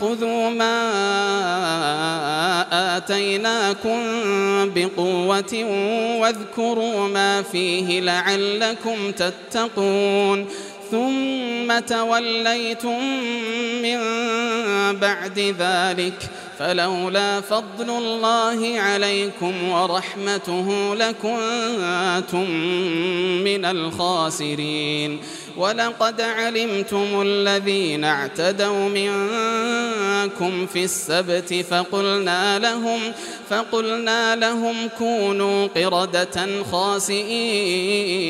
خذوا ما آتيناكم بقوة واذكروا ما فيه لعلكم تتقون. ثم توليتم من بعد ذلك فلولا فضل الله عليكم ورحمته لكنتم من الخاسرين. ولقد علمتم الذين اعتدوا منكم في السبت فقلنا لهم فقلنا لهم كونوا قردة خاسئين.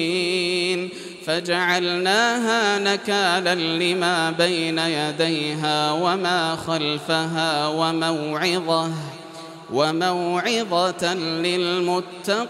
فجعلناها نكالا لما بين يديها وما خلفها وموعظة وموعظة للمتقين.